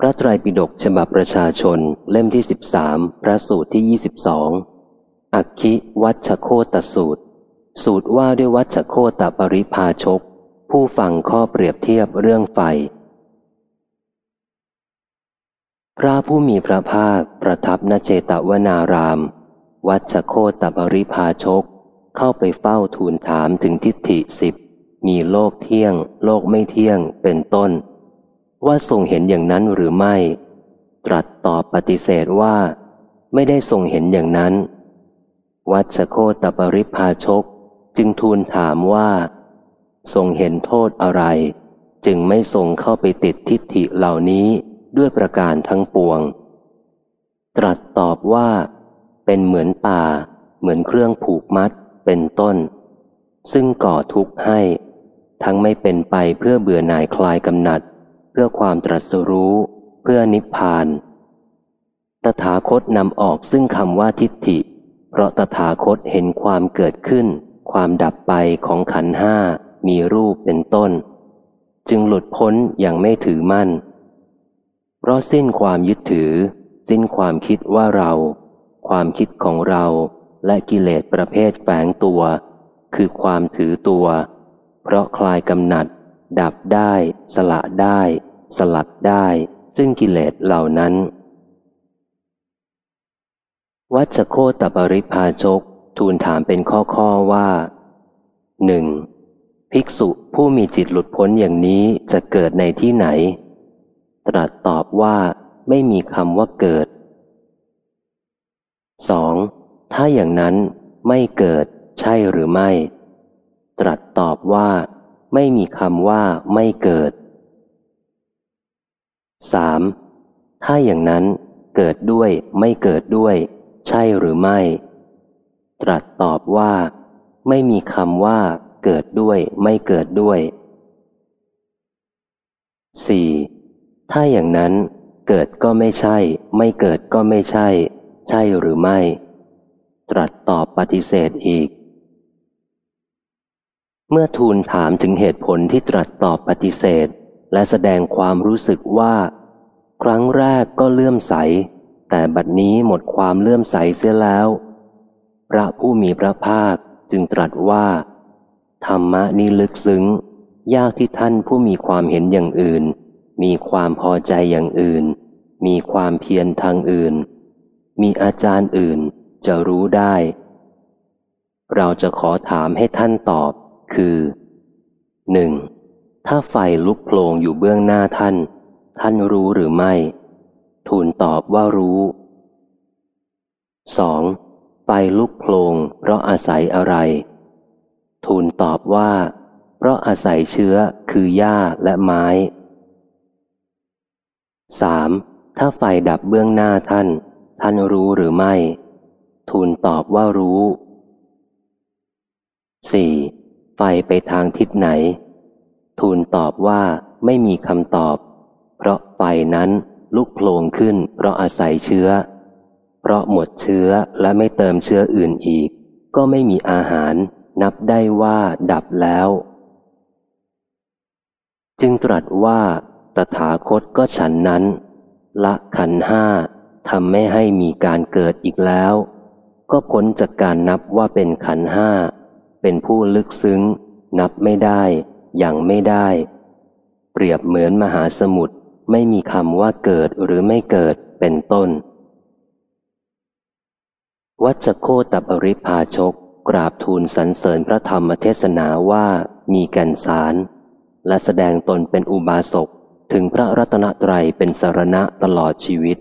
พระไตรปิฎกฉบับประชาชนเล่มที่สิบสามพระสูตรที่ยี่สิบสองอักคิวัชโคตสูตร สูตรว่าด้วยวัชโคตปริพาชก ผู้ฟังข้อเปรียบเทียบเรื่องไฟ พระผู้มีพระภาคประทับนเจตวนาราม วัชโคตปริพาชก เข้าไปเฝ้าทูลถามถึงทิฏฐิสิบมีโลกเที่ยง โลกไม่เที่ยงเป็นต้น ว่าทรงเห็นอย่างนั้นหรือไม่ ตรัสตอบปฏิเสธว่า ไม่ได้ทรงเห็นอย่างนั้น วัชโคตปริพาชกจึงทูลถามว่า ทรงเห็นโทษอะไร จึงไม่ทรงเข้าไปติดทิฏฐิเหล่านี้ด้วยประการทั้งปวง ตรัสตอบว่า เป็นเหมือนป่า เหมือนเครื่องผูกมัดเป็นต้น ซึ่งก่อทุกข์ให้ ทั้งไม่เป็นไปเพื่อเบื่อหน่ายคลายกำหนัด พื่อความตรัสรู้ เพื่อนิพพาน ตถาคตนำออกซึ่งคำว่าทิฏฐิ เพราะตถาคตเห็นความเกิดขึ้น ความดับไปของขันห้ามีรูปเป็นต้น จึงหลุดพ้นอย่างไม่ถือมั่น เพราะสิ้นความยึดถือ สิ้นความคิดว่าเรา ความคิดของเราและกิเลสประเภทแฝงตัว คือความถือตัว เพราะคลายกำหนัด ดับได้ สละได้ สลัดได้ซึ่งกิเลสเหล่านั้น วัชโคตปริพาชกทูลถามเป็นข้อข้อว่าหนึ่งภิกษุผู้มีจิตหลุดพ้นอย่างนี้จะเกิดในที่ไหน ตรัสตอบว่าไม่มีคำว่าเกิด 2. ถ้าอย่างนั้นไม่เกิดใช่หรือไม่ ตรัสตอบว่า ไม่มีคำว่าไม่เกิด สามถ้าอย่างนั้นเกิดด้วยไม่เกิดด้วย ใช่หรือไม่ ตรัสตอบว่า ไม่มีคำว่า เกิดด้วยไม่เกิดด้วยสี่ถ้าอย่างนั้น เกิดก็ไม่ใช่ ไม่เกิดก็ไม่ใช่ ใช่หรือไม่ ตรัสตอบปฏิเสธอีก เมื่อทูลถามถึงเหตุผลที่ตรัสตอบปฏิเสธ และแสดงความรู้สึกว่า ครั้งแรกก็เลื่อมใส แต่บัดนี้หมดความเลื่อมใสเสียแล้ว พระผู้มีพระภาคจึงตรัสว่า ธรรมะนี้ลึกซึ้ง ยากที่ท่านผู้มีความเห็นอย่างอื่น มีความพอใจอย่างอื่น มีความเพียรทางอื่น มีอาจารย์อื่นจะรู้ได้ เราจะขอถามให้ท่านตอบคือหนึ่ง ถ้าไฟลุกโผลงอยู่เบื้องหน้าท่าน ท่านรู้หรือไม่ ทูลตอบว่ารู้ 2. ไฟลุกโผลงเพราะอาศัยอะไร ทูลตอบว่า เพราะอาศัยเชื้อคือหญ้าและไม้ 3. ถ้าไฟดับเบื้องหน้าท่าน ท่านรู้หรือไม่ ทูลตอบว่ารู้ 4. ไฟไปทางทิศไหน ทูลตอบว่าไม่มีคำตอบ เพราะไฟนั้นลุกโผลงขึ้น เพราะอาศัยเชื้อ เพราะหมดเชื้อและไม่เติมเชื้ออื่นอีก ก็ไม่มีอาหารนับได้ว่าดับแล้ว จึงตรัสว่าตถาคตก็ฉันนั้น ละขันห้าทำไม่ให้มีการเกิดอีกแล้ว ก็พ้นจากการนับว่าเป็นขันห้า เป็นผู้ลึกซึ้ง นับไม่ได้ ยังไม่ได้ เปรียบเหมือนมหาสมุทรไม่มีคำว่าเกิดหรือไม่เกิดเป็นต้น วัชโคตบริพาชก กราบทูลสรรเสริญพระธรรมเทศนาว่ามีกันสาร และแสดงตนเป็นอุบาสกถึงพระรัตนตรัยเป็นสารณะตลอดชีวิต